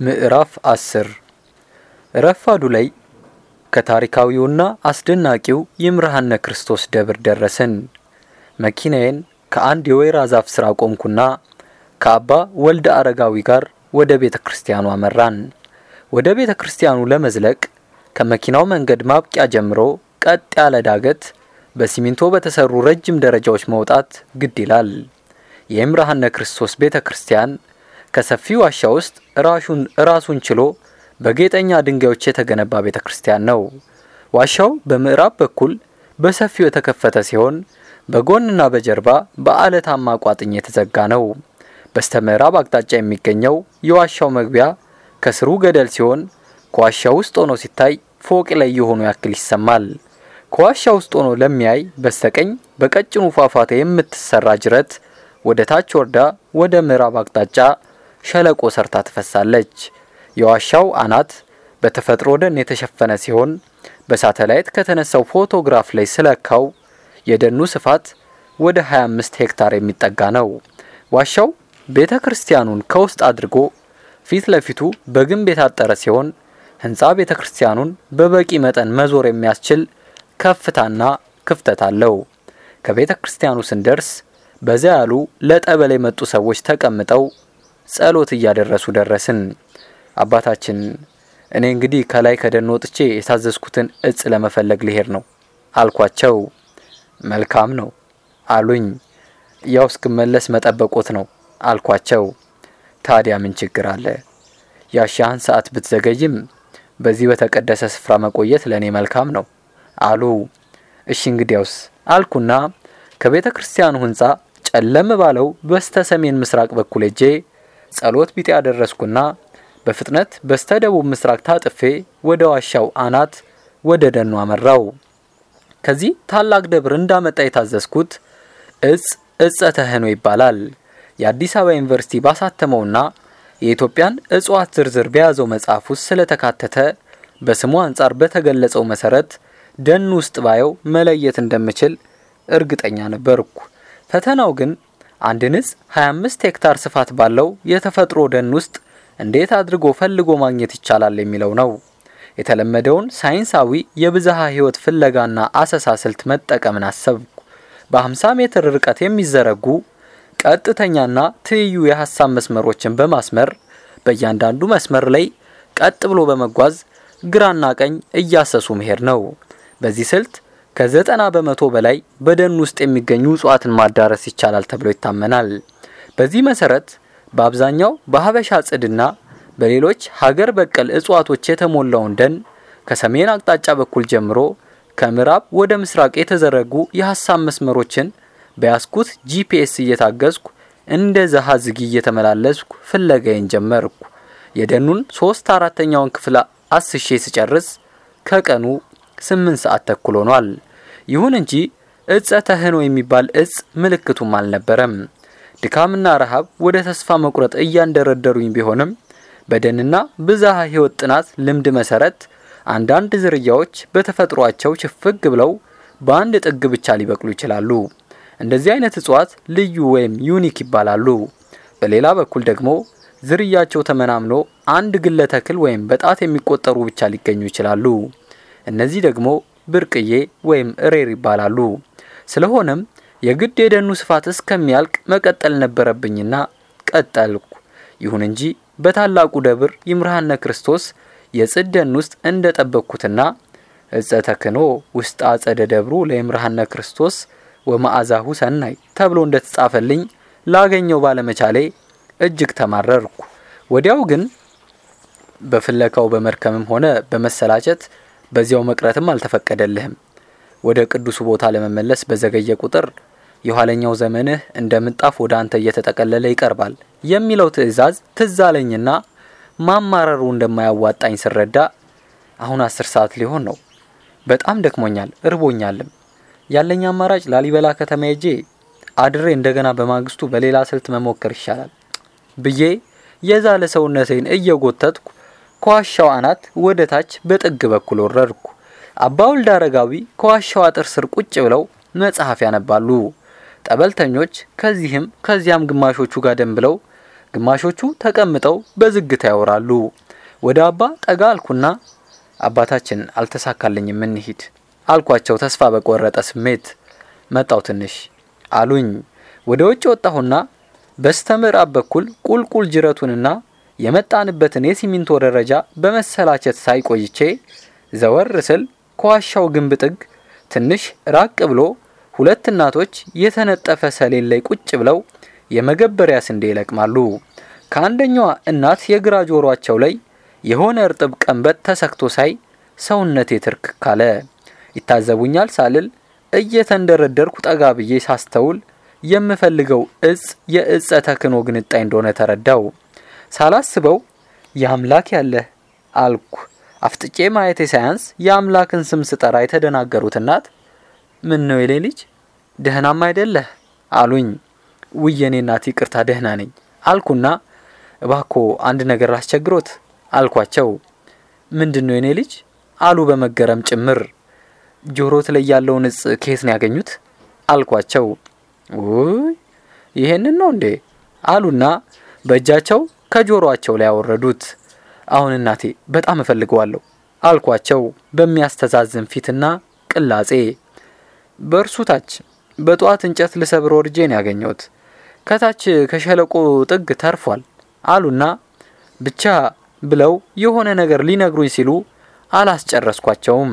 ምዕራፍ አስር ረፋዱ ላይ ከታሪካዊውና አስደናቂው ይምርሃነ ክርስቶስ ደብር ደረስን። መኪናዬን ከአንድ የወይራ ዛፍ ስር አቆምኩና ከአባ ወልደ አረጋዊ ጋር ወደ ቤተ ክርስቲያኑ አመራን። ወደ ቤተ ክርስቲያኑ ለመዝለቅ ከመኪናው መንገድ ማብቂያ ጀምሮ ቀጥ ያለ ዳገት በሲሚንቶ በተሰሩ ረጅም ደረጃዎች መውጣት ግድ ይላል። የይምርሃነ ክርስቶስ ቤተ ክርስቲያን ከሰፊ ዋሻ ውስጥ ራሱን ችሎ በጌጠኛ ድንጋዮች የተገነባ ቤተ ክርስቲያን ነው። ዋሻው በምዕራብ በኩል በሰፊው የተከፈተ ሲሆን በጎንና በጀርባ በአለታማ ቋጥኝ የተዘጋ ነው። በስተ ምዕራብ አቅጣጫ የሚገኘው የዋሻው መግቢያ ከስሩ ገደል ሲሆን ከዋሻው ውስጥ ሆኖ ሲታይ ፎቅ ላይ የሆኑ ያክል ይሰማል። ከዋሻ ውስጥ ሆኖ ለሚያይ በስተቀኝ በቀጭኑ ፏፏቴ የምትሰራ ጅረት ወደ ታች ወርዳ ወደ ምዕራብ አቅጣጫ ሸለቆ ሰርታ ትፈሳለች። የዋሻው አናት በተፈጥሮ ደን የተሸፈነ ሲሆን በሳተላይት ከተነሳው ፎቶግራፍ ላይ ስለካው የደኑ ስፋት ወደ 25 ሄክታር የሚጠጋ ነው። ዋሻው ቤተ ክርስቲያኑን ከውስጥ አድርጎ ፊት ለፊቱ በግንብ የታጠረ ሲሆን ህንፃ ቤተ ክርስቲያኑን በበቂ መጠን መዞር የሚያስችል ከፍታና ክፍተት አለው። ከቤተ ክርስቲያኑ ስንደርስ በዛ ያሉ ለጠበል የመጡ ሰዎች ተቀምጠው ጸሎት እያደረሱ ደረስን። አባታችን እኔ እንግዲህ ከላይ ከደን ወጥቼ የታዘዝኩትን እጽ ለመፈለግ ልሄድ ነው አልኳቸው። መልካም ነው አሉኝ። ያው እስክመለስ መጠበቆት ነው አልኳቸው። ታዲያ ምን ችግር አለ? ያሻህን ሰዓት ብትዘገይም በዚህ በተቀደሰ ስፍራ መቆየት ለእኔ መልካም ነው አሉ። እሺ እንግዲያውስ አልኩና ከቤተ ክርስቲያኑ ህንፃ ጨለም ባለው በስተ ሰሜን ምስራቅ በኩል ሄጄ ጸሎት ቢጤ ያደረስኩና በፍጥነት በስተ ደቡብ ምስራቅ ታጥፌ ወደ ዋሻው አናት ወደ ደኑ አመራው። ከዚህ ታላቅ ደብር እንዳመጣ የታዘዝኩት እጽ እጸ ተህኖ ይባላል። የአዲስ አበባ ዩኒቨርሲቲ ባሳተመውና የኢትዮጵያን እጽዋት ዝርዝር በያዘው መጽሐፍ ውስጥ ስለተካተተ በስሙ አንጻር በተገለጸው መሰረት ደን ውስጥ ባየው መለየት እንደምችል እርግጠኛ ነበርኩ። ፈተናው ግን አንድን እጽ 25 ሄክታር ስፋት ባለው የተፈጥሮ ደን ውስጥ እንዴት አድርጎ ፈልጎ ማግኘት ይቻላል የሚለው ነው። የተለመደውን ሳይንሳዊ የብዝሃ ህይወት ፍለጋና አሰሳ ስልት መጠቀምን አሰብኩ። በ50 ሜትር ርቀት የሚዘረጉ ቀጥተኛና ትይዩ የሀሳብ መስመሮችን በማስመር በእያንዳንዱ መስመር ላይ ቀጥ ብሎ በመጓዝ ግራና ቀኝ እያሰሱ መሄድ ነው። በዚህ ስልት ከዘጠና በመቶ በላይ በደን ውስጥ የሚገኙ እጽዋትን ማዳረስ ይቻላል ተብሎ ይታመናል። በዚህ መሰረት በአብዛኛው በሀበሻ ጽድና በሌሎች ሀገር በቀል እጽዋቶች የተሞላውን ደን ከሰሜን አቅጣጫ በኩል ጀምሮ ከምዕራብ ወደ ምስራቅ የተዘረጉ የሀሳብ መስመሮችን በያዝኩት GPS እየታገዝኩ እንደ ዘሃዝጊ እየተመላለስኩ ፍለጋዬን ጀመርኩ። የደኑን ሶስት አራተኛውን ክፍል አስሼ ስጨርስ ከቀኑ ስምንት ሰዓት ተኩል ሆኗል። ይሁን እንጂ እጸ ተህኖ የሚባል እጽ ምልክቱም አልነበረም። ድካምና ረሃብ ወደ ተስፋ መቁረጥ እያንደረደሩኝ ቢሆንም በደንና ብዝሃ ህይወት ጥናት ልምድ መሰረት አንዳንድ ዝርያዎች በተፈጥሯቸው ችፍግ ብለው በአንድ ጥግ ብቻ ሊበቅሉ ይችላሉ። እንደዚህ አይነት እጽዋት ልዩ ወይም unique ይባላሉ። በሌላ በኩል ደግሞ ዝርያቸው ተመናምኖ አንድ ግለ ተክል ወይም በጣት የሚቆጠሩ ብቻ ሊገኙ ይችላሉ። እነዚህ ደግሞ ብርቅዬ ወይም rare ይባላሉ። ስለሆነም የግድ የደኑ ስፋት እስከሚያልቅ መቀጠል ነበረብኝና ቀጠልኩ። ይሁን እንጂ በታላቁ ደብር ይምርሃነ ክርስቶስ የጽድ ደን ውስጥ እንደ ጠበቅኩትና እጸ ተክኖ ውስጥ አጸደ ደብሩ ለይምርሃነ ክርስቶስ ወመዓዛሁ ሰናይ ተብሎ እንደተጻፈልኝ ላገኘው ባለመቻሌ እጅግ ተማረርኩ። ወዲያው ግን በፍለካው በመርከምም ሆነ በመሰላቸት በዚያው መቅረትም አልተፈቀደልህም። ወደ ቅዱሱ ቦታ ለመመለስ በዘገየ ቁጥር የኋለኛው ዘመንህ እንደ ምንጣፍ ወደ አንተ እየተጠቀለለ ይቀርባል የሚለው ትዕዛዝ ትዝ አለኝና ማማረሩ እንደማያዋጣኝ ስረዳ አሁን አስር ሰዓት ሊሆን ነው። በጣም ደክሞኛል፣ እርቦኛልም። ያለኝ አማራጭ ላሊበላ ከተማ ሄጄ አድሬ እንደገና በማግስቱ በሌላ ስልት መሞከር ይሻላል ብዬ የዛለ ሰውነቴን እየጎተትኩ ከዋሻው አናት ወደ ታች በጥግ በኩል ወረድኩ። አባ ወልደ አረጋዊ ከዋሻው አጥር ስር ቁጭ ብለው መጽሐፍ ያነባሉ። ጠበልተኞች ከዚህም ከዚያም ግማሾቹ ጋር ደም ብለው ግማሾቹ ተቀምጠው በዝግታ ያወራሉ። ወደ አባ ጠጋ አልኩና አባታችን አልተሳካልኝም፣ እንሂድ አልኳቸው ተስፋ በቆረጠ ስሜት። መጣው ትንሽ አሉኝ። ወደ ውጭ ወጣሁና በስተ ምዕራብ በኩል ቁልቁል ጅረቱንና የመጣንበትን የሲሚንቶ ደረጃ በመሰላቸት ሳይቆይቼ ዘወር ስል ከዋሻው ግንብ ጥግ ትንሽ ራቅ ብሎ ሁለት እናቶች የተነጠፈ ሰሌን ላይ ቁጭ ብለው የመገበሪያ ስንዴ ይለቅማሉ። ከአንደኛዋ እናት የግራ ጆሮአቸው ላይ የሆነ እርጥብ ቀንበጥ ተሰክቶ ሳይ ሰውነቴ ትርክ ካለ። ይታዘቡኛል ሳልል እየተንደረደርኩ ጠጋ ብዬ ሳስተውል የምፈልገው እጽ የእጸ ተክኖ ግንጣይ እንደሆነ ተረዳው። ሳላስበው የአምላክ ያለህ አልኩ። አፍጥጬ ማየቴ ሳያንስ የአምላክን ስም ስጠራ የተደናገሩት እናት ምን ነው የሌ ልጅ ደህናም አይደለህ አሉኝ። ውየኔ እናት ይቅርታ ደህና ነኝ አልኩና እባኮ አንድ ነገር አስቸግሮት አልኳቸው። ምንድን ነው የኔ ልጅ አሉ በመገረም ጭምር። ጆሮት ላይ ያለውን እጽ ከየት ነው ያገኙት አልኳቸው። ውይ ይሄንን ነው እንዴ አሉና በእጃቸው ከጆሮአቸው ላይ ያወረዱት። አሁን እናቴ በጣም እፈልገዋለሁ አልኳቸው በሚያስተዛዝን ፊትና ቅላጼ። በእርሱ ታች በጠዋት እንጨት ልሰብር ወርጄ ነው ያገኘሁት። ከታች ከሸለቆ ጥግ ተርፏል አሉና ብቻ ብለው የሆነ ነገር ሊነግሩኝ ሲሉ አላስጨረስኳቸውም።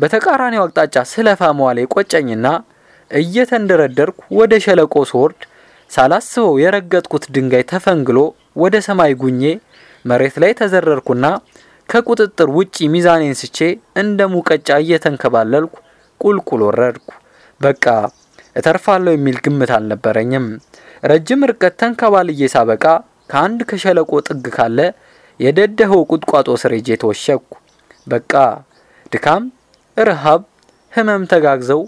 በተቃራኒው አቅጣጫ ስለፋ መዋሌ ቆጨኝና እየተንደረደርኩ ወደ ሸለቆ ስወርድ ሳላስበው የረገጥኩት ድንጋይ ተፈንግሎ ወደ ሰማይ ጉኜ መሬት ላይ ተዘረርኩና ከቁጥጥር ውጪ ሚዛኔን ስቼ እንደ ሙቀጫ እየተንከባለልኩ ቁልቁል ወረድኩ። በቃ እተርፋለሁ የሚል ግምት አልነበረኝም። ረጅም ርቀት ተንከባልዬ ሳበቃ ከአንድ ከሸለቆ ጥግ ካለ የደደኸው ቁጥቋጦ ስር ሄጄ ተወሸኩ። በቃ ድካም፣ ረሃብ፣ ህመም ተጋግዘው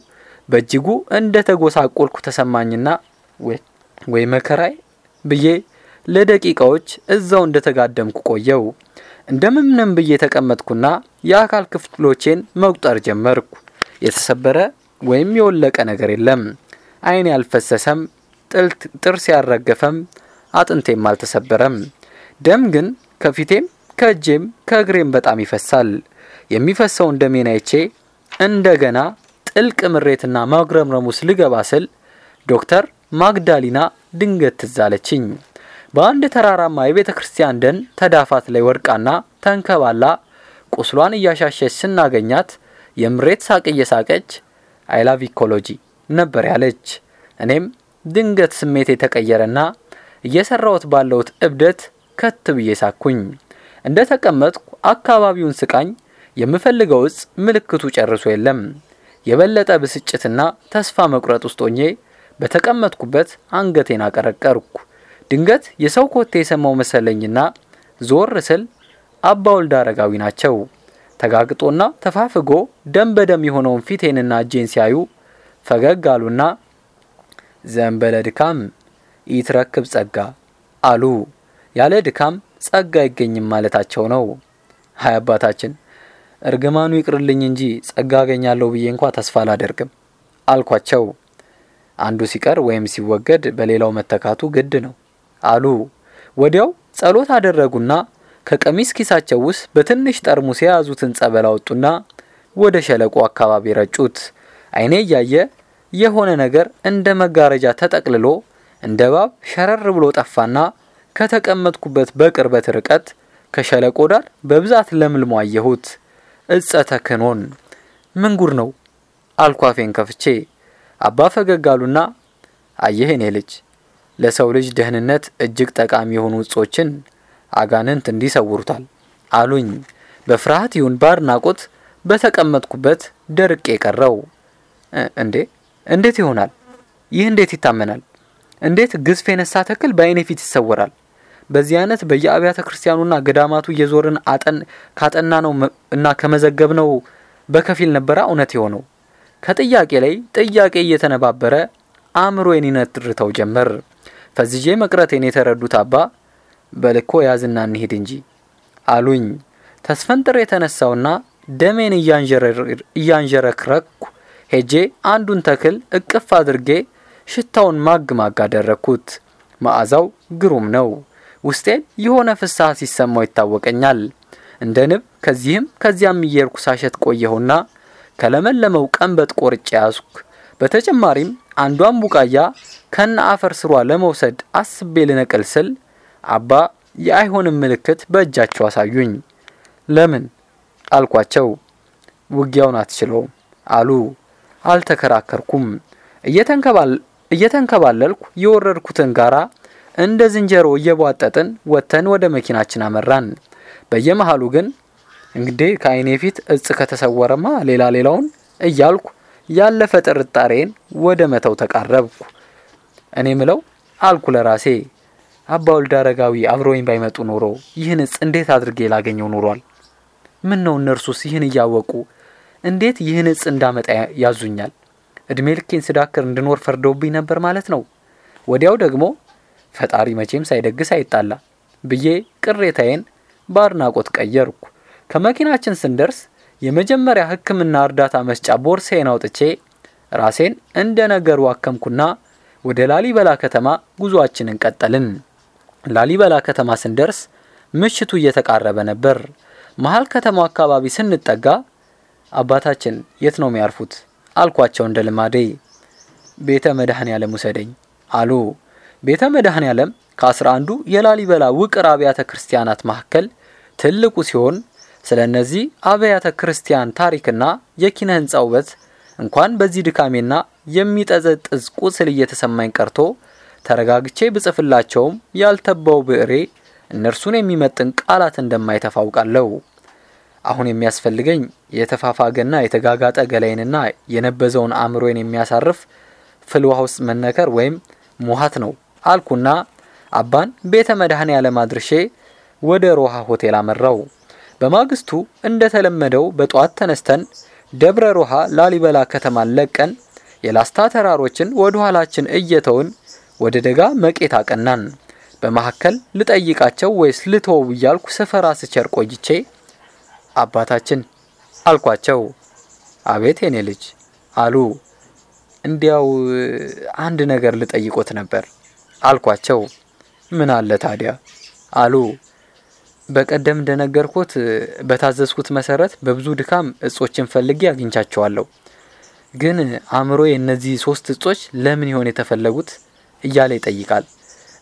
በእጅጉ እንደ ተጎሳቆልኩ ተሰማኝና ወይ መከራይ ብዬ ለደቂቃዎች እዛው እንደ ተጋደምኩ ቆየው። እንደምንም ብዬ ተቀመጥኩና የአካል ክፍሎቼን መቁጠር ጀመርኩ። የተሰበረ ወይም የወለቀ ነገር የለም። ዓይን ያልፈሰሰም፣ ጥርስ ያልረገፈም፣ አጥንቴም አልተሰበረም። ደም ግን ከፊቴም ከእጄም ከእግሬም በጣም ይፈሳል። የሚፈሰውን ደሜን አይቼ እንደገና ጥልቅ ምሬትና ማጉረምረም ውስጥ ልገባ ስል ዶክተር ማግዳሊና ድንገት ትዝ አለችኝ። በአንድ ተራራማ የቤተ ክርስቲያን ደን ተዳፋት ላይ ወድቃና ተንከባላ ቁስሏን እያሻሸች ስናገኛት የምሬት ሳቅ እየሳቀች I love ecology ነበር ያለች። እኔም ድንገት ስሜት የተቀየረና እየሰራሁት ባለሁት እብደት ከት ብዬ ሳኩኝ። እንደ ተቀመጥኩ አካባቢውን ስቃኝ የምፈልገው እጽ ምልክቱ ጨርሶ የለም። የበለጠ ብስጭትና ተስፋ መቁረጥ ውስጥ ሆኜ በተቀመጥኩበት አንገቴን አቀረቀርኩ። ድንገት የሰው ኮቴ የሰማው መሰለኝና ዞር ስል አባ ወልደ አረጋዊ ናቸው። ተጋግጦና ተፋፍጎ ደም በደም የሆነውን ፊቴንና እጄን ሲያዩ ፈገግ አሉና ዘንበለ ድካም ይትረክብ ጸጋ አሉ። ያለ ድካም ጸጋ አይገኝም ማለታቸው ነው። ሀይ አባታችን እርግማኑ ይቅርልኝ እንጂ ጸጋ አገኛለሁ ብዬ እንኳ ተስፋ አላደርግም አልኳቸው። አንዱ ሲቀር ወይም ሲወገድ በሌላው መተካቱ ግድ ነው አሉ። ወዲያው ጸሎት አደረጉና ከቀሚስ ኪሳቸው ውስጥ በትንሽ ጠርሙስ የያዙትን ጸበል አወጡና ወደ ሸለቆ አካባቢ ረጩት። ዓይኔ እያየ የሆነ ነገር እንደ መጋረጃ ተጠቅልሎ እንደ እባብ ሸረር ብሎ ጠፋና ከተቀመጥኩበት በቅርበት ርቀት ከሸለቆ ዳር በብዛት ለምልሞ አየሁት። እጸ ተክኖን ምን ጉድ ነው አልኩ አፌን ከፍቼ። አባ ፈገግ አሉና አየህ እኔ ልጅ ለሰው ልጅ ደህንነት እጅግ ጠቃሚ የሆኑ እጾችን አጋንንት እንዲሰውሩታል አሉኝ። በፍርሃት ይሁን በአድናቆት በተቀመጥኩበት ደርቄ ቀረው። እንዴ እንዴት ይሆናል? ይህ እንዴት ይታመናል? እንዴት ግዝፍ የነሳ ተክል በዓይኔ ፊት ይሰወራል? በዚህ አይነት በየአብያተ ክርስቲያኑና ገዳማቱ እየዞርን አጠን ካጠና ነው እና ከመዘገብ ነው በከፊል ነበረ እውነት የሆነው። ከጥያቄ ላይ ጥያቄ እየተነባበረ አእምሮዬን ይነትርተው ጀመር። ፈዝዤ መቅረቴን የተረዱት አባ በልኮ ያዝና እንሂድ እንጂ አሉኝ። ተስፈንጥር የተነሳውና ደሜን እያንዠረክረኩ ሄጄ አንዱን ተክል እቅፍ አድርጌ ሽታውን ማግ ማግ አደረግኩት። መዓዛው ግሩም ነው። ውስጤን የሆነ ፍስሐ ሲሰማው ይታወቀኛል። እንደ ንብ ከዚህም ከዚያም እየርኩ ሳሸት ቆየሁና ከለመለመው ቀንበጥ ቆርጬ ያዝኩ። በተጨማሪም አንዷን ቡቃያ ከነ አፈር ስሯ ለመውሰድ አስቤ ልነቅል ስል አባ የአይሆንም ምልክት በእጃቸው አሳዩኝ። ለምን አልኳቸው። ውጊያውን አትችለውም አሉ። አልተከራከርኩም። እየተንከባለልኩ የወረድኩትን ጋራ እንደ ዝንጀሮ እየቧጠጥን ወጥተን ወደ መኪናችን አመራን። በየመሃሉ ግን እንግዲህ ከዓይኔ ፊት እጽ ከተሰወረማ ሌላ ሌላውን እያልኩ ያለፈ ጥርጣሬን ወደ መተው ተቃረብኩ። እኔ ምለው አልኩ ለራሴ አባ ወልደ አረጋዊ አብረውኝ ባይመጡ ኖሮ ይህን እንዴት አድርጌ ላገኘው ኖሯል? ምን ነው እነርሱስ ይህን እያወቁ እንዴት ይህን እጽ እንዳመጣ ያዙኛል? እድሜ ልኬን ስዳክር እንድኖር ፈርደውብኝ ነበር ማለት ነው። ወዲያው ደግሞ ፈጣሪ መቼም ሳይደግስ አይጣላ ብዬ ቅሬታዬን በአድናቆት ቀየርኩ። ከመኪናችን ስንደርስ የመጀመሪያ ሕክምና እርዳታ መስጫ ቦርሳዬን አውጥቼ ራሴን እንደ ነገሩ አከምኩና ወደ ላሊበላ ከተማ ጉዞአችንን ቀጠልን። ላሊበላ ከተማ ስንደርስ ምሽቱ እየተቃረበ ነበር። መሀል ከተማው አካባቢ ስንጠጋ አባታችን የት ነው የሚያርፉት? አልኳቸው እንደ ልማዴ። ቤተ መድኃኔ ዓለም ውሰደኝ አሉ። ቤተ መድኃኔ ዓለም ከአስራ አንዱ የላሊበላ ውቅር አብያተ ክርስቲያናት መካከል ትልቁ ሲሆን ስለ እነዚህ አብያተ ክርስቲያን ታሪክና የኪነ ህንፃ ውበት እንኳን በዚህ ድካሜና የሚጠዘጥዝ ቁስል እየተሰማኝ ቀርቶ ተረጋግቼ ብጽፍላቸውም ያልተባው ብዕሬ እነርሱን የሚመጥን ቃላት እንደማይተፋ አውቃለሁ። አሁን የሚያስፈልገኝ የተፋፋገና የተጋጋጠ ገላይንና የነበዘውን አእምሮዬን የሚያሳርፍ ፍል ውሃ ውስጥ መነከር ወይም ሙሀት ነው አልኩና አባን ቤተ መድኃኔ ዓለም አድርሼ ወደ ሮሃ ሆቴል አመራው። በማግስቱ እንደተለመደው በጠዋት ተነስተን ደብረ ሮሃ ላሊበላ ከተማን ለቀን የላስታ ተራሮችን ወደ ኋላችን እየተውን ወደ ደጋ መቄት አቀናን። በመካከል ልጠይቃቸው ወይስ ልተወው እያልኩ ስፈራ ስቸር ቆይቼ አባታችን አልኳቸው። አቤት የኔ ልጅ አሉ። እንዲያው አንድ ነገር ልጠይቆት ነበር አልኳቸው። ምን አለ ታዲያ አሉ። በቀደም እንደነገርኩት በታዘዝኩት መሰረት በብዙ ድካም እጾችን ፈልጌ አግኝቻቸዋለሁ። ግን አእምሮ የእነዚህ ሶስት እጾች ለምን ይሆን የተፈለጉት እያለ ይጠይቃል።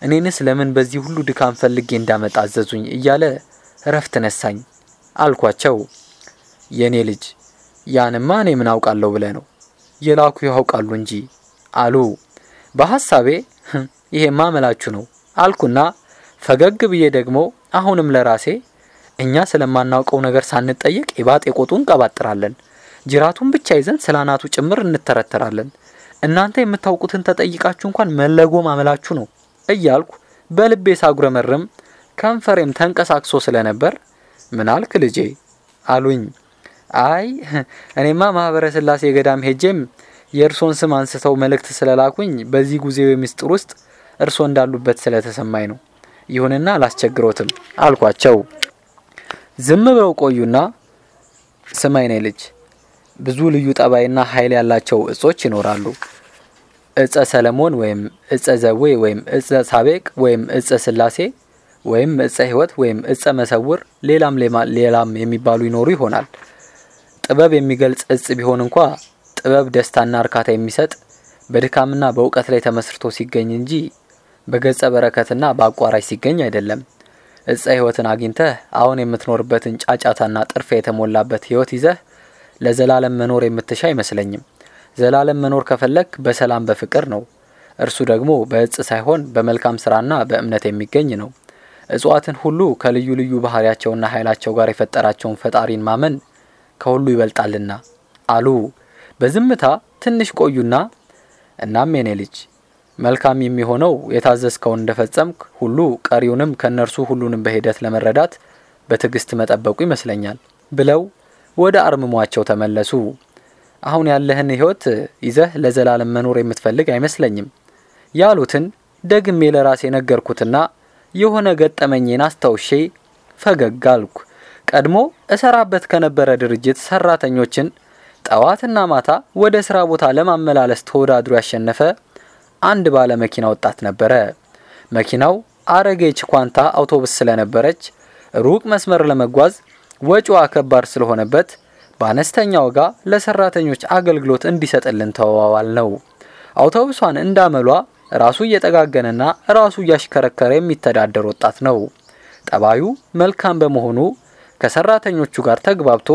እኔንስ ለምን በዚህ ሁሉ ድካም ፈልጌ እንዳመጣ አዘዙኝ እያለ እረፍት ነሳኝ አልኳቸው። የእኔ ልጅ ያንማ እኔ ምን አውቃለሁ ብለህ ነው የላኩ ያውቃሉ እንጂ አሉ። በሐሳቤ ይሄማ መላችሁ ነው አልኩና ፈገግ ብዬ ደግሞ አሁንም ለራሴ እኛ ስለማናውቀው ነገር ሳንጠየቅ የባጤ ቆጡን እንቀባጥራለን፣ ጅራቱን ብቻ ይዘን ስለ አናቱ ጭምር እንተረተራለን። እናንተ የምታውቁትን ተጠይቃችሁ እንኳን መለጎም አመላችሁ ነው እያልኩ በልቤ ሳጉረመርም ከንፈሬም ተንቀሳቅሶ ስለነበር ምን አልክ ልጄ አሉኝ። አይ እኔማ ማህበረ ስላሴ ገዳም ሄጄም የእርሶን ስም አንስተው መልእክት ስለላኩኝ በዚህ ጉዜው ምስጢር ውስጥ እርሶ እንዳሉበት ስለተሰማኝ ነው። ይሁንና አላስቸግሮትም አልኳቸው። ዝም ብለው ቆዩና ስማኝ ነኝ ልጅ፣ ብዙ ልዩ ጠባይና ኃይል ያላቸው እጾች ይኖራሉ። እጸ ሰለሞን ወይም እጸ ዘዌ ወይም እጸ ሳቤቅ ወይም እጸ ስላሴ ወይም እጸ ሕይወት ወይም እጸ መሰውር ሌላም ሌላም የሚባሉ ይኖሩ ይሆናል። ጥበብ የሚገልጽ እጽ ቢሆን እንኳ ጥበብ ደስታና እርካታ የሚሰጥ በድካምና በእውቀት ላይ ተመስርቶ ሲገኝ እንጂ በገጸ በረከትና በአቋራጭ ሲገኝ አይደለም። እጸ ሕይወትን አግኝተህ አሁን የምትኖርበትን ጫጫታና ጥርፊያ የተሞላበት ሕይወት ይዘህ ለዘላለም መኖር የምትሻ አይመስለኝም። ዘላለም መኖር ከፈለግ በሰላም በፍቅር ነው። እርሱ ደግሞ በእጽ ሳይሆን በመልካም ስራና በእምነት የሚገኝ ነው። እጽዋትን ሁሉ ከልዩ ልዩ ባህሪያቸውና ኃይላቸው ጋር የፈጠራቸውን ፈጣሪን ማመን ከሁሉ ይበልጣልና አሉ። በዝምታ ትንሽ ቆዩና እናም የኔ ልጅ መልካም የሚሆነው የታዘዝከውን እንደፈጸምክ ሁሉ ቀሪውንም ከእነርሱ ሁሉንም በሂደት ለመረዳት በትዕግስት መጠበቁ ይመስለኛል ብለው ወደ አርምሟቸው ተመለሱ። አሁን ያለህን ሕይወት ይዘህ ለዘላለም መኖር የምትፈልግ አይመስለኝም ያሉትን ደግሜ ለራሴ ነገርኩትና የሆነ ገጠመኝን አስታውሼ ፈገግ አልኩ። ቀድሞ እሰራበት ከነበረ ድርጅት ሰራተኞችን ጠዋትና ማታ ወደ ስራ ቦታ ለማመላለስ ተወዳድሮ ያሸነፈ አንድ ባለ መኪና ወጣት ነበረ። መኪናው አረጌ ችኳንታ አውቶቡስ ስለነበረች ሩቅ መስመር ለመጓዝ ወጪዋ ከባድ ስለሆነበት በአነስተኛ ዋጋ ለሰራተኞች አገልግሎት እንዲሰጥልን ተዋዋል ነው። አውቶቡሷን እንዳመሏ ራሱ እየጠጋገነና ራሱ እያሽከረከረ የሚተዳደር ወጣት ነው። ጠባዩ መልካም በመሆኑ ከሰራተኞቹ ጋር ተግባብቶ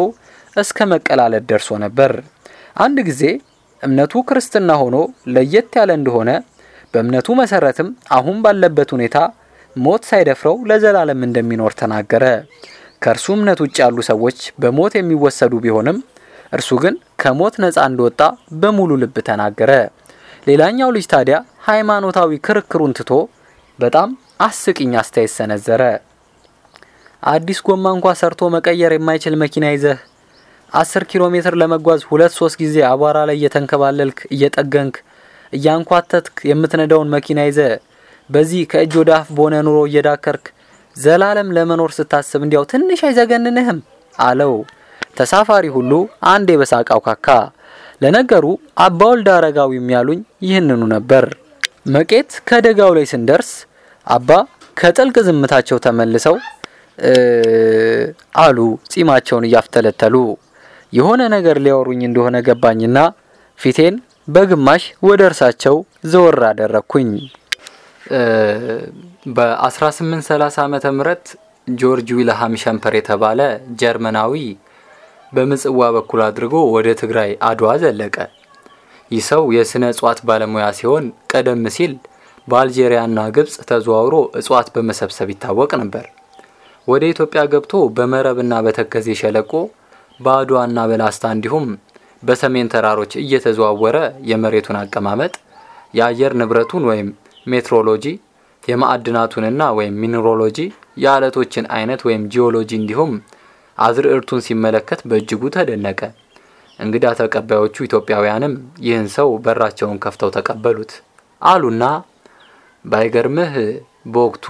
እስከ መቀላለድ ደርሶ ነበር። አንድ ጊዜ እምነቱ ክርስትና ሆኖ ለየት ያለ እንደሆነ በእምነቱ መሰረትም አሁን ባለበት ሁኔታ ሞት ሳይደፍረው ለዘላለም እንደሚኖር ተናገረ። ከእርሱ እምነት ውጭ ያሉ ሰዎች በሞት የሚወሰዱ ቢሆንም እርሱ ግን ከሞት ነፃ እንደወጣ በሙሉ ልብ ተናገረ። ሌላኛው ልጅ ታዲያ ሃይማኖታዊ ክርክሩን ትቶ በጣም አስቂኝ አስተያየት ሰነዘረ። አዲስ ጎማ እንኳ ሰርቶ መቀየር የማይችል መኪና ይዘህ አስር ኪሎ ሜትር ለመጓዝ ሁለት ሶስት ጊዜ አቧራ ላይ እየተንከባለልክ እየጠገንክ እያንኳተትክ የምትነዳውን መኪና ይዘ በዚህ ከእጅ ወደ አፍ በሆነ ኑሮ እየዳከርክ ዘላለም ለመኖር ስታስብ እንዲያው ትንሽ አይዘገንንህም? አለው። ተሳፋሪ ሁሉ አንዴ በሳቃው ካካ። ለነገሩ አባ ወልደ አረጋዊ የሚያሉኝ ይህንኑ ነበር። መቄት ከደጋው ላይ ስንደርስ አባ ከጥልቅ ዝምታቸው ተመልሰው አሉ ጺማቸውን እያፍተለተሉ። የሆነ ነገር ሊያወሩኝ እንደሆነ ገባኝና ፊቴን በግማሽ ወደ እርሳቸው ዘወር አደረግኩኝ። በ1830 ዓመተ ምህረት ጆርጅ ዊልሃም ሸምፐር የተባለ ጀርመናዊ በምጽዋ በኩል አድርጎ ወደ ትግራይ አድዋ ዘለቀ። ይህ ሰው የስነ እጽዋት ባለሙያ ሲሆን ቀደም ሲል በአልጄሪያና ግብጽ ተዘዋውሮ እጽዋት በመሰብሰብ ይታወቅ ነበር። ወደ ኢትዮጵያ ገብቶ በመረብና በተከዜ ሸለቆ በአድዋና በላስታ እንዲሁም በሰሜን ተራሮች እየተዘዋወረ የመሬቱን አቀማመጥ፣ የአየር ንብረቱን ወይም ሜትሮሎጂ፣ የማዕድናቱንና ወይም mineralogy፣ የአለቶችን አይነት ወይም ጂኦሎጂ እንዲሁም አዝርዕቱን ሲመለከት በእጅጉ ተደነቀ። እንግዳ ተቀባዮቹ ኢትዮጵያውያንም ይህን ሰው በራቸውን ከፍተው ተቀበሉት አሉና ባይገርምህ በወቅቱ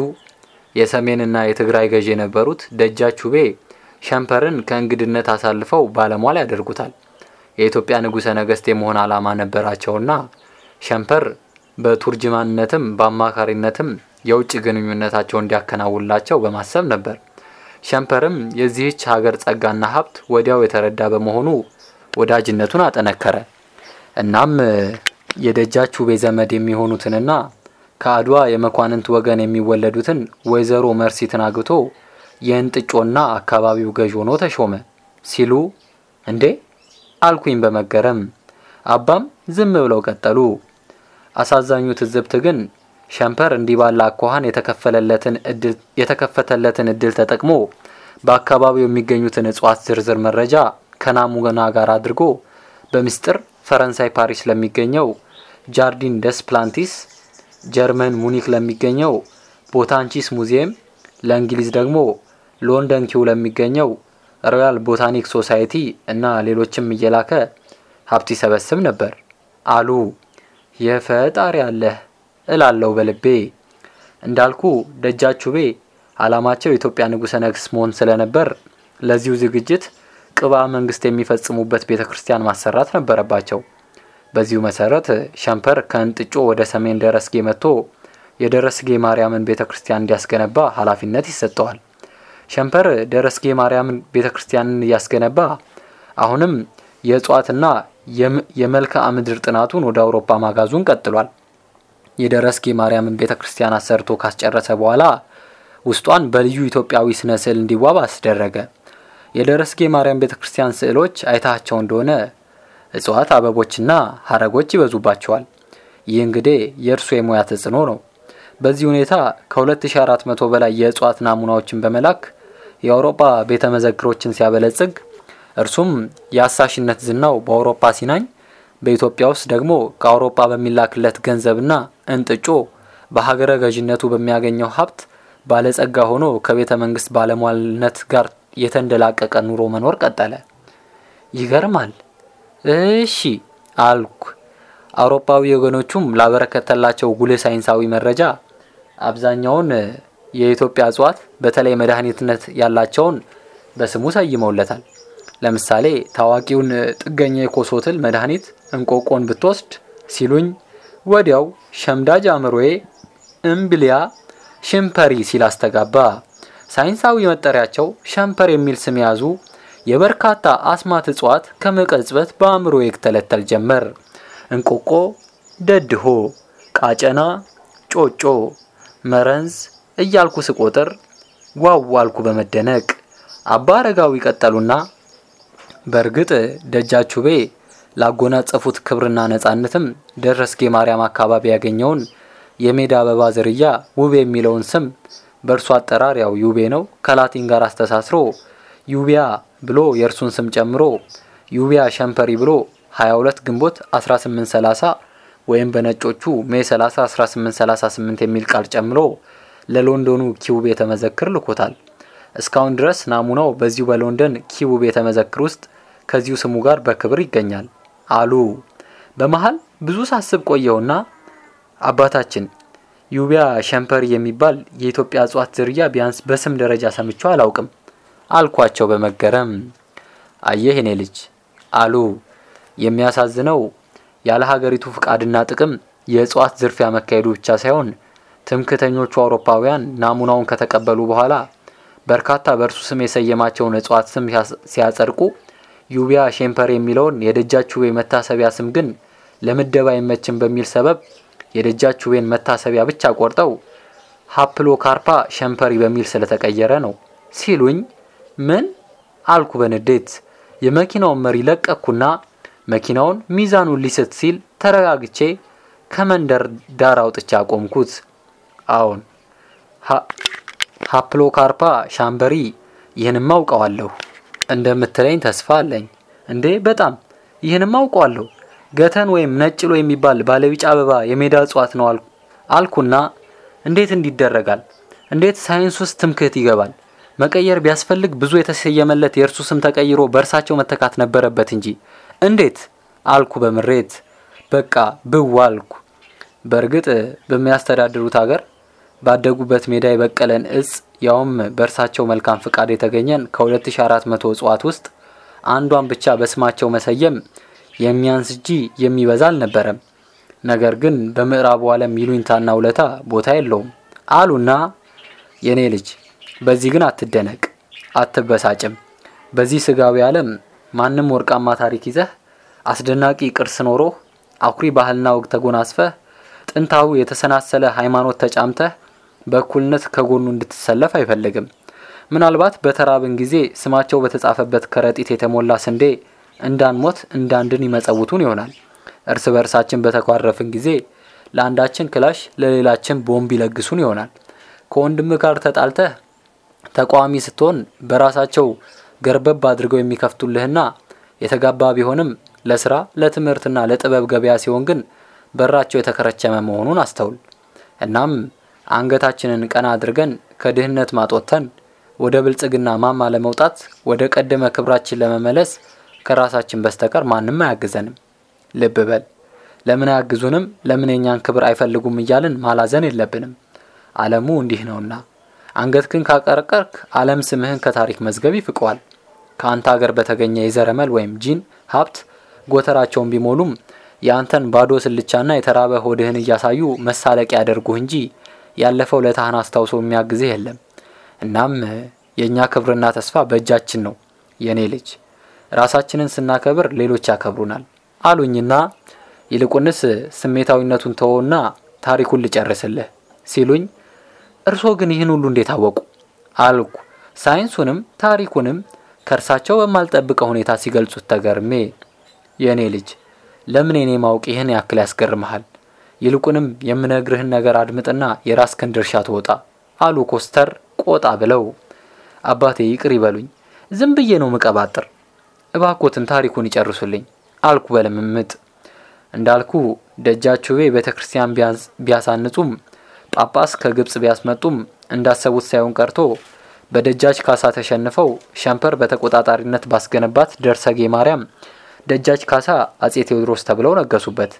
የሰሜንና የትግራይ ገዥ የነበሩት ደጃች ውቤ ሸምፐርን ከእንግድነት አሳልፈው ባለሟል ያደርጉታል። የኢትዮጵያ ንጉሠ ነገሥት የመሆን ዓላማ ነበራቸውና ሸምፐር በቱርጅማንነትም በአማካሪነትም የውጭ ግንኙነታቸው እንዲያከናውላቸው በማሰብ ነበር። ሸምፐርም የዚህች ሀገር ጸጋና ሀብት ወዲያው የተረዳ በመሆኑ ወዳጅነቱን አጠነከረ። እናም የደጃች ውቤ ዘመድ የሚሆኑትንና ከአድዋ የመኳንንት ወገን የሚወለዱትን ወይዘሮ መርሲትን አግብቶ የእንጥጮና አካባቢው ገዥ ሆኖ ተሾመ ሲሉ እንዴ አልኩኝ በመገረም። አባም ዝም ብለው ቀጠሉ። አሳዛኙ ትዝብት ግን ሸምፐር እንዲህ ባለ አኳኋን የተከፈተለትን እድል ተጠቅሞ በአካባቢው የሚገኙትን እጽዋት ዝርዝር መረጃ ከናሙና ጋር አድርጎ በምስጢር ፈረንሳይ ፓሪስ ለሚገኘው ጃርዲን ደስ ፕላንቲስ፣ ጀርመን ሙኒክ ለሚገኘው ቦታንቺስ ሙዚየም፣ ለእንግሊዝ ደግሞ ሎንደን ኪው ለሚገኘው Royal Botanic Society እና ሌሎችም እየላከ ሀብት ይሰበስብ ነበር አሉ። የፈጣሪ አለህ እላለሁ በልቤ። እንዳልኩ ደጃች ውቤ ዓላማቸው የኢትዮጵያ ንጉሠ ነገሥት መሆን ስለነበር ለዚሁ ዝግጅት ቅባ መንግስት የሚፈጽሙበት ቤተ ክርስቲያን ማሰራት ነበረባቸው። በዚሁ መሰረት ሸምፐር ከእንጥጮ ወደ ሰሜን ደረስጌ መጥቶ የደረስጌ ማርያምን ቤተ ክርስቲያን እንዲያስገነባ ኃላፊነት ይሰጠዋል። ሸምፐር ደረስጌ ማርያምን ቤተ ክርስቲያንን እያስገነባ አሁንም የእጽዋትና የመልክዓ ምድር ጥናቱን ወደ አውሮፓ ማጋዙን ቀጥሏል። የደረስጌ ማርያምን ቤተ ክርስቲያን አሰርቶ ካስጨረሰ በኋላ ውስጧን በልዩ ኢትዮጵያዊ ስነ ስዕል እንዲዋብ አስደረገ። የደረስጌ ማርያም ቤተ ክርስቲያን ስዕሎች አይታቸው እንደሆነ እጽዋት፣ አበቦችና ሀረጎች ይበዙባቸዋል። ይህ እንግዲህ የእርሱ የሙያ ተጽዕኖ ነው። በዚህ ሁኔታ ከ2400 በላይ የእጽዋት ናሙናዎችን በመላክ የአውሮፓ ቤተ መዘክሮችን ሲያበለጽግ እርሱም የአሳሽነት ዝናው በአውሮፓ ሲናኝ በኢትዮጵያ ውስጥ ደግሞ ከአውሮፓ በሚላክለት ገንዘብና እንጥጮ በሀገረ ገዥነቱ በሚያገኘው ሀብት ባለጸጋ ሆኖ ከቤተ መንግስት ባለሟልነት ጋር የተንደላቀቀ ኑሮ መኖር ቀጠለ። ይገርማል። እሺ አልኩ። አውሮፓዊ ወገኖቹም ላበረከተላቸው ጉልህ ሳይንሳዊ መረጃ አብዛኛውን የኢትዮጵያ እጽዋት በተለይ መድኃኒትነት ያላቸውን በስሙ ሰይመውለታል። ለምሳሌ ታዋቂውን ጥገኛ የኮሶትል መድኃኒት እንቆቆን ብትወስድ ሲሉኝ ወዲያው ሸምዳጅ አእምሮዬ እምብሊያ ሽምፐሪ ሲል አስተጋባ። ሳይንሳዊ መጠሪያቸው ሸምፐር የሚል ስም የያዙ የበርካታ አስማት እጽዋት ከመቀጽበት በአእምሮ ይተለተል ጀመር። እንቆቆ፣ ደድሆ፣ ቃጨና፣ ጮጮ፣ መረንዝ እያልኩ ስቆጥር wow አልኩ በመደነቅ። አባ አረጋዊ ቀጠሉና በእርግጥ ደጃች ውቤ ላጎናጸፉት ክብርና ነጻነትም ደረስጌ ማርያም አካባቢ ያገኘውን የሜዳ አበባ ዝርያ ውቤ የሚለውን ስም በእርሱ አጠራር ያው ዩቤ ነው ከላቲን ጋር አስተሳስሮ ዩቢያ ብሎ የእርሱን ስም ጨምሮ ዩቢያ ሸምፐሪ ብሎ 22 ግንቦት 1830 ወይም በነጮቹ May 30 1838 የሚል ቃል ጨምሮ ለሎንዶኑ ኪው ቤተ መዘክር ልኮታል። እስካሁን ድረስ ናሙናው በዚሁ በሎንደን ኪው ቤተ መዘክር ውስጥ ከዚሁ ስሙ ጋር በክብር ይገኛል አሉ። በመሃል ብዙ ሳስብ ቆየውና አባታችን ዩቢያ ሸምፐሪ የሚባል የኢትዮጵያ እጽዋት ዝርያ ቢያንስ በስም ደረጃ ሰምቼው አላውቅም አልኳቸው በመገረም። አየህ እኔ ልጅ አሉ። የሚያሳዝነው ያለ ሀገሪቱ ፍቃድና ጥቅም የእጽዋት ዝርፊያ መካሄዱ ብቻ ሳይሆን ትምክተኞቹ አውሮፓውያን ናሙናውን ከተቀበሉ በኋላ በርካታ በእርሱ ስም የሰየማቸውን እጽዋት ስም ሲያጸድቁ ዩቢያ ሸምፐሪ የሚለውን የደጃች ውቤ መታሰቢያ ስም ግን ለምደባ አይመችም በሚል ሰበብ የደጃች ውቤን መታሰቢያ ብቻ ቆርጠው ሀፕሎ ካርፓ ሸምፐሪ በሚል ስለተቀየረ ነው ሲሉኝ ምን አልኩ በንዴት። የመኪናውን መሪ ለቀኩና መኪናውን ሚዛኑን ሊስት ሲል ተረጋግቼ ከመንደር ዳር አውጥቼ አቆምኩት። አዎን ሀፕሎ ካርፓ ሸምፐሪ ይህንም አውቀዋለሁ እንደምትለኝ ተስፋ አለኝ። እንዴ በጣም ይህንም አውቀዋለሁ። ገተን ወይም ነጭሎ የሚባል ባለቢጫ አበባ የሜዳ እጽዋት ነው አልኩና እንዴት እንዲህ ይደረጋል? እንዴት ሳይንስ ውስጥ ትምክህት ይገባል? መቀየር ቢያስፈልግ ብዙ የተሰየመለት የእርሱ ስም ተቀይሮ በእርሳቸው መተካት ነበረበት እንጂ እንዴት አልኩ በምሬት። በቃ ብው አልኩ። በእርግጥ በሚያስተዳድሩት ሀገር ባደጉበት ሜዳ የበቀለን እጽ ያውም በእርሳቸው መልካም ፍቃድ የተገኘን ከ2400 እጽዋት ውስጥ አንዷን ብቻ በስማቸው መሰየም የሚያንስ እንጂ የሚበዛ አልነበረም። ነገር ግን በምዕራቡ ዓለም ይሉኝታና ውለታ ቦታ የለውም አሉና የኔ ልጅ በዚህ ግን አትደነቅ፣ አትበሳጭም። በዚህ ስጋዊ ዓለም ማንም ወርቃማ ታሪክ ይዘህ አስደናቂ ቅርስ ኖሮህ አኩሪ ባህልና ወግ ተጎናስፈህ ጥንታዊ የተሰናሰለ ሃይማኖት ተጫምተህ በእኩልነት ከጎኑ እንድትሰለፍ አይፈልግም። ምናልባት በተራብን ጊዜ ስማቸው በተጻፈበት ከረጢት የተሞላ ስንዴ እንዳንሞት እንዳንድን ይመጸውቱን ይሆናል። እርስ በእርሳችን በተኳረፍን ጊዜ ለአንዳችን ክላሽ ለሌላችን ቦምብ ይለግሱን ይሆናል። ከወንድም ጋር ተጣልተህ ተቃዋሚ ስትሆን በራሳቸው ገርበብ አድርገው የሚከፍቱልህና የተጋባ ቢሆንም ለስራ ለትምህርትና ለጥበብ ገበያ ሲሆን ግን በራቸው የተከረቸመ መሆኑን አስተውል። እናም አንገታችንን ቀና አድርገን ከድህነት ማጦተን ወደ ብልጽግና ማማ ለመውጣት ወደ ቀደመ ክብራችን ለመመለስ ከራሳችን በስተቀር ማንም አያግዘንም። ልብ በል። ለምን አያግዙንም? ለምን የኛን ክብር አይፈልጉም? እያልን ማላዘን የለብንም። ዓለሙ እንዲህ ነውና አንገትክን ካቀረቀርክ ዓለም ስምህን ከታሪክ መዝገብ ይፍቀዋል። ከአንተ ሀገር በተገኘ የዘረመል ወይም ጂን ሀብት ጎተራቸውን ቢሞሉም የአንተን ባዶ ስልቻና የተራበ ሆድህን እያሳዩ መሳለቂያ ያደርጉህ እንጂ ያለፈው ለታህን አስታውሶ የሚያግዝህ የለም። እናም የእኛ ክብርና ተስፋ በእጃችን ነው የኔ ልጅ። ራሳችንን ስናከብር ሌሎች ያከብሩናል አሉኝና ይልቁንስ ስሜታዊነቱን ተወውና ታሪኩን ልጨርስልህ ሲሉኝ እርስዎ ግን ይህን ሁሉ እንዴት አወቁ አልኩ። ሳይንሱንም ታሪኩንም ከእርሳቸው በማልጠብቀው ሁኔታ ሲገልጹት ተገርሜ የእኔ ልጅ ለምን የኔ ማወቅ ይህን ያክል ያስገርመሃል? ይልቁንም የምነግርህን ነገር አድምጥና የራስህን ድርሻ ትወጣ አሉ ኮስተር ቆጣ ብለው። አባቴ ይቅር ይበሉኝ፣ ዝም ብዬ ነው ምቀባጥር። እባኮትን ታሪኩን ይጨርሱልኝ አልኩ በልምምጥ። እንዳልኩ ደጃች ውቤ ቤተ ክርስቲያን ቢያሳንጹም ጳጳስ ከግብጽ ቢያስመጡም እንዳሰቡት ሳይሆን ቀርቶ በደጃች ካሳ ተሸንፈው ሸምፐር በተቆጣጣሪነት ባስገነባት ደረስጌ ማርያም ደጃች ካሳ አጼ ቴዎድሮስ ተብለው ነገሱበት።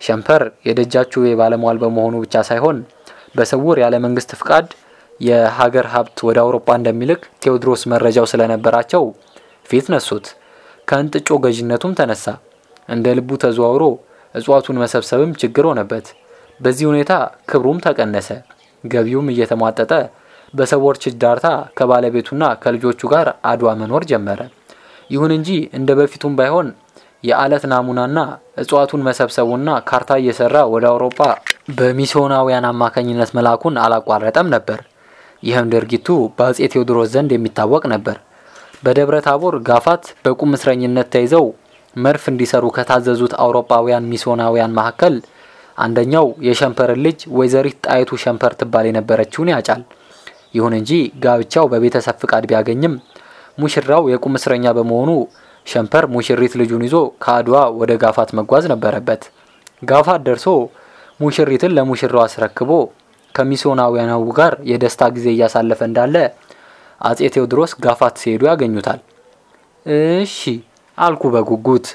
ሸምፐር የደጃች ውቤ ባለሟል በመሆኑ ብቻ ሳይሆን በስውር ያለ መንግስት ፍቃድ የሀገር ሀብት ወደ አውሮፓ እንደሚልክ ቴዎድሮስ መረጃው ስለነበራቸው ፊት ነሱት። ከእንጥጮ ገዥነቱም ተነሳ። እንደ ልቡ ተዘዋውሮ እጽዋቱን መሰብሰብም ችግር ሆነበት። በዚህ ሁኔታ ክብሩም ተቀነሰ። ገቢውም እየተሟጠጠ በሰዎች እርዳታ ከባለቤቱና ከልጆቹ ጋር አድዋ መኖር ጀመረ። ይሁን እንጂ እንደ በፊቱም ባይሆን የአለት ናሙናና እጽዋቱን መሰብሰቡና ካርታ እየሰራ ወደ አውሮፓ በሚስዮናውያን አማካኝነት መላኩን አላቋረጠም ነበር። ይህም ድርጊቱ በአጼ ቴዎድሮስ ዘንድ የሚታወቅ ነበር። በደብረ ታቦር ጋፋት በቁም እስረኝነት ተይዘው መድፍ እንዲሰሩ ከታዘዙት አውሮፓውያን ሚስዮናውያን መካከል አንደኛው የሸምፐርን ልጅ ወይዘሪት ጣይቱ ሸምፐር ትባል የነበረችውን ያጫል። ይሁን እንጂ ጋብቻው በቤተሰብ ፍቃድ ቢያገኝም ሙሽራው የቁም እስረኛ በመሆኑ ሸምፐር ሙሽሪት ልጁን ይዞ ከአድዋ ወደ ጋፋት መጓዝ ነበረበት። ጋፋት ደርሶ ሙሽሪትን ለሙሽራው አስረክቦ ከሚስዮናውያኑ ጋር የደስታ ጊዜ እያሳለፈ እንዳለ አጼ ቴዎድሮስ ጋፋት ሲሄዱ ያገኙታል። እሺ አልኩ በጉጉት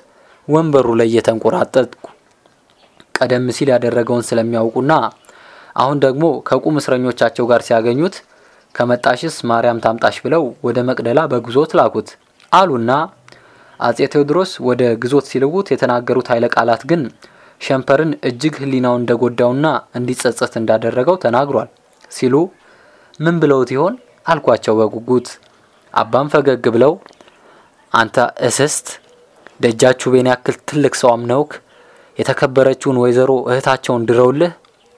ወንበሩ ላይ እየተንቆራጠጥኩ። ቀደም ሲል ያደረገውን ስለሚያውቁና አሁን ደግሞ ከቁም እስረኞቻቸው ጋር ሲያገኙት ከመጣሽስ ማርያም ታምጣሽ ብለው ወደ መቅደላ በግዞት ላኩት አሉና አጼ ቴዎድሮስ ወደ ግዞት ሲልውት የተናገሩት ኃይለ ቃላት ግን ሸምፐርን እጅግ ሕሊናው እንደጎዳውና እንዲጸጸት እንዳደረገው ተናግሯል ሲሉ ምን ብለውት ይሆን አልኳቸው በጉጉት። አባም ፈገግ ብለው አንተ እስስት ደጃችሁቤን ያክል ትልቅ ሰው አምነውክ የተከበረችውን ወይዘሮ እህታቸውን ድረውልህ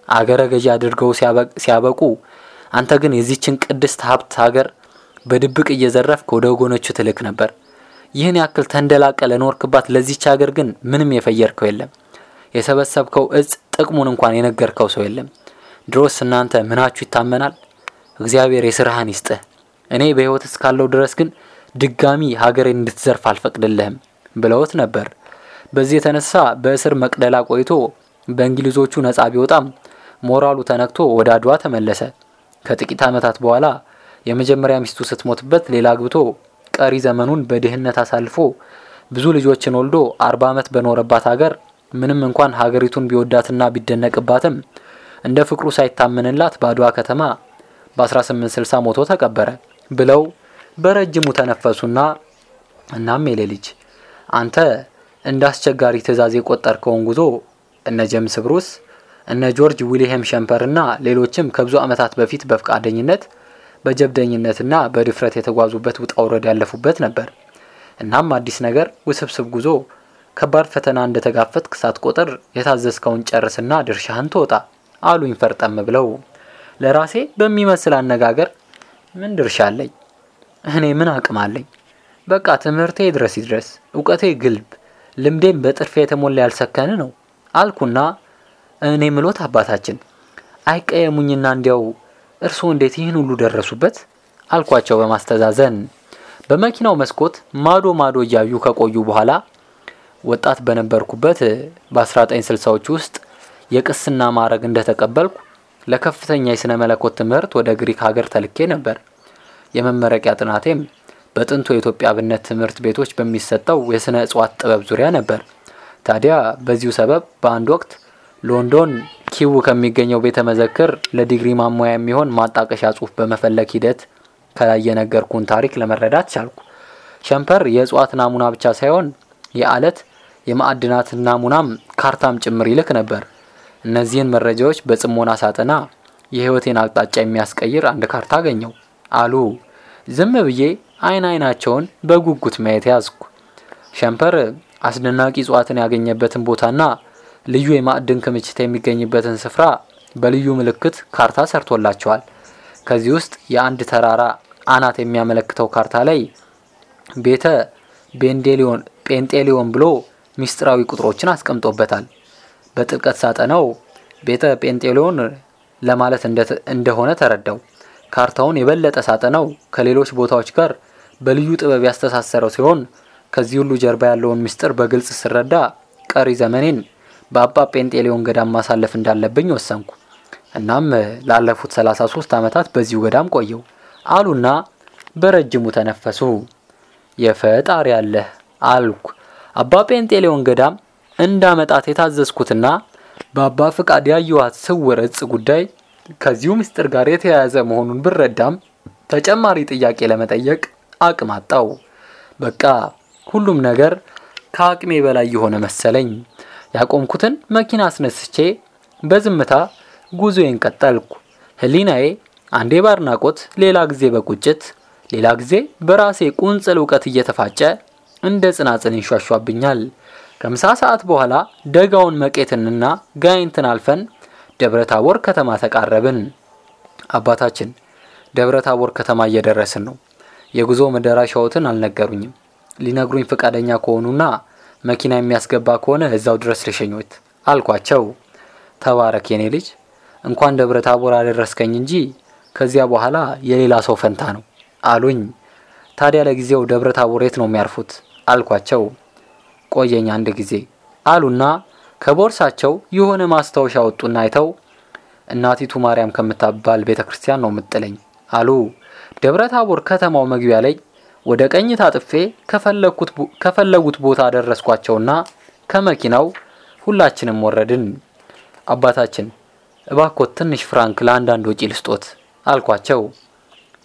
አገረ ገዢ አድርገው ሲያበቁ አንተ ግን የዚችን ቅድስት ሀብት ሀገር በድብቅ እየዘረፍክ ወደ ወገኖቹ ትልክ ነበር። ይህን ያክል ተንደላቀ ለኖርክባት ለዚች ሀገር ግን ምንም የፈየርከው የለም። የሰበሰብከው እጽ ጥቅሙን እንኳን የነገርከው ሰው የለም። ድሮስ እናንተ ምናችሁ ይታመናል? እግዚአብሔር የስራህን ይስጥህ። እኔ በሕይወት እስካለው ድረስ ግን ድጋሚ ሀገሬን እንድትዘርፍ አልፈቅድልህም ብለውት ነበር። በዚህ የተነሳ በእስር መቅደላ ቆይቶ በእንግሊዞቹ ነጻ ቢወጣም ሞራሉ ተነክቶ ወደ አድዋ ተመለሰ። ከጥቂት ዓመታት በኋላ የመጀመሪያ ሚስቱ ስትሞትበት ሌላ አግብቶ ቀሪ ዘመኑን በድህነት አሳልፎ ብዙ ልጆችን ወልዶ አርባ ዓመት በኖረባት ሀገር ምንም እንኳን ሀገሪቱን ቢወዳትና ቢደነቅባትም እንደ ፍቅሩ ሳይታመንላት በአድዋ ከተማ በ1860 ሞቶ ተቀበረ ብለው በረጅሙ ተነፈሱና እናም የሌ ልጅ አንተ እንደ አስቸጋሪ ትእዛዝ የቆጠርከውን ጉዞ እነ ጄምስ ብሩስ እነ ጆርጅ ዊሊሄም ሸምፐርና ሌሎችም ከብዙ ዓመታት በፊት በፈቃደኝነት በጀብደኝነትና በድፍረት የተጓዙበት ውጣ ውረድ ያለፉበት ነበር። እናም አዲስ ነገር፣ ውስብስብ ጉዞ፣ ከባድ ፈተና እንደተጋፈጥክ ሳትቆጥር የታዘዝከውን ጨርስና ድርሻህን ትወጣ አሉኝ ፈርጠም ብለው። ለራሴ በሚመስል አነጋገር ምን ድርሻ አለኝ? እኔ ምን አቅም አለኝ? በቃ ትምህርቴ ድረስ ይድረስ፣ እውቀቴ ግልብ፣ ልምዴም በጥርፌ የተሞላ ያልሰከን ነው አልኩና እኔ ምሎት አባታችን አይቀየሙኝና እንዲያው እርስዎ እንዴት ይህን ሁሉ ደረሱበት? አልኳቸው በማስተዛዘን። በመኪናው መስኮት ማዶ ማዶ እያዩ ከቆዩ በኋላ ወጣት በነበርኩበት በ1960ዎች ውስጥ የቅስና ማዕረግ እንደተቀበልኩ ለከፍተኛ የሥነ መለኮት ትምህርት ወደ ግሪክ ሀገር ተልኬ ነበር። የመመረቂያ ጥናቴም በጥንቱ የኢትዮጵያ አብነት ትምህርት ቤቶች በሚሰጠው የሥነ እጽዋት ጥበብ ዙሪያ ነበር። ታዲያ በዚሁ ሰበብ በአንድ ወቅት ሎንዶን ኪው ከሚገኘው ቤተ መዘክር ለዲግሪ ማሟያ የሚሆን ማጣቀሻ ጽሑፍ በመፈለግ ሂደት ከላይ የነገርኩህን ታሪክ ለመረዳት ቻልኩ። ሸምፐር የእጽዋት ናሙና ብቻ ሳይሆን የአለት የማዕድናት ናሙናም ካርታም ጭምር ይልክ ነበር። እነዚህን መረጃዎች በጽሞና ሳጠና የሕይወቴን አቅጣጫ የሚያስቀይር አንድ ካርታ አገኘሁ አሉ። ዝም ብዬ አይን አይናቸውን በጉጉት ማየት ያዝኩ። ሸምፐር አስደናቂ እጽዋትን ያገኘበትን ቦታና ልዩ የማዕድን ክምችት የሚገኝበትን ስፍራ በልዩ ምልክት ካርታ ሰርቶላቸዋል። ከዚህ ውስጥ የአንድ ተራራ አናት የሚያመለክተው ካርታ ላይ ቤተ ቤንዴሊዮን ጴንጤሊዮን ብሎ ሚስጥራዊ ቁጥሮችን አስቀምጦበታል። በጥልቀት ሳጠነው ቤተ ጴንጤሊዮን ለማለት እንደሆነ ተረዳው። ካርታውን የበለጠ ሳጠነው ከሌሎች ቦታዎች ጋር በልዩ ጥበብ ያስተሳሰረው ሲሆን ከዚህ ሁሉ ጀርባ ያለውን ምስጢር በግልጽ ስረዳ ቀሪ ዘመኔን በአባ ጴንጤሊዮን ገዳም ማሳለፍ እንዳለብኝ ወሰንኩ። እናም ላለፉት 33 ዓመታት በዚሁ ገዳም ቆየው አሉና በረጅሙ ተነፈሱ። የፈጣሪ ያለህ አልኩ። አባ ጴንጤሊዮን ገዳም እንዳመጣት የታዘዝኩትና በአባ ፍቃድ ያየኋት ስውር እጽ ጉዳይ ከዚሁ ምስጢር ጋር የተያያዘ መሆኑን ብረዳም ተጨማሪ ጥያቄ ለመጠየቅ አቅም አጣው። በቃ ሁሉም ነገር ከአቅሜ በላይ የሆነ መሰለኝ። ያቆምኩትን መኪና አስነስቼ በዝምታ ጉዞዬን ቀጠልኩ። ህሊናዬ አንዴ ባድናቆት፣ ሌላ ጊዜ በቁጭት፣ ሌላ ጊዜ በራሴ ቁንጽል እውቀት እየተፋጨ እንደ ጽናጽል ይንሿሿብኛል። ከምሳ ሰዓት በኋላ ደጋውን መቄትንና ጋይንትን አልፈን ደብረ ታቦር ከተማ ተቃረብን። አባታችን ደብረ ታቦር ከተማ እየደረስን ነው። የጉዞ መዳረሻዎትን አልነገሩኝም። ሊነግሩኝ ፈቃደኛ ከሆኑና መኪና የሚያስገባ ከሆነ እዛው ድረስ ልሸኞት አልኳቸው። ተባረክ የኔ ልጅ፣ እንኳን ደብረ ታቦር አደረስከኝ እንጂ ከዚያ በኋላ የሌላ ሰው ፈንታ ነው አሉኝ። ታዲያ ለጊዜው ደብረ ታቦር የት ነው የሚያርፉት አልኳቸው። ቆየኝ አንድ ጊዜ አሉና ከቦርሳቸው የሆነ ማስታወሻ ወጡና አይተው እናቲቱ ማርያም ከምታባል ቤተ ክርስቲያን ነው የምጥለኝ አሉ። ደብረ ታቦር ከተማው መግቢያ ላይ ወደ ቀኝ ታጥፌ ከፈለጉት ቦታ ደረስኳቸውና ከመኪናው ሁላችንም ወረድን። አባታችን እባኮት ትንሽ ፍራንክ ለአንዳንድ ወጪ ልስጦት አልኳቸው።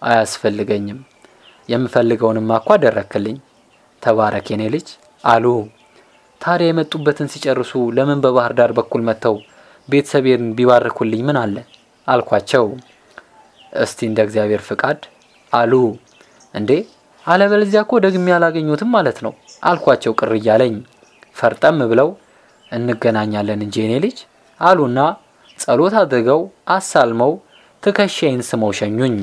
አያስፈልገኝም፣ የምፈልገውንማ እኮ አደረክልኝ። ተባረክ የኔ ልጅ አሉ። ታዲያ የመጡበትን ሲጨርሱ ለምን በባህር ዳር በኩል መጥተው ቤተሰቤን ቢባርኩልኝ ምን አለ አልኳቸው። እስቲ እንደ እግዚአብሔር ፍቃድ አሉ። እንዴ አለበለዚያ እኮ ደግሜ ያላገኙትም ማለት ነው አልኳቸው ቅር እያለኝ። ፈርጠም ብለው እንገናኛለን እንጂ የኔ ልጅ አሉና ጸሎት አድርገው አሳልመው ትከሻዬን ስመው ሸኙኝ።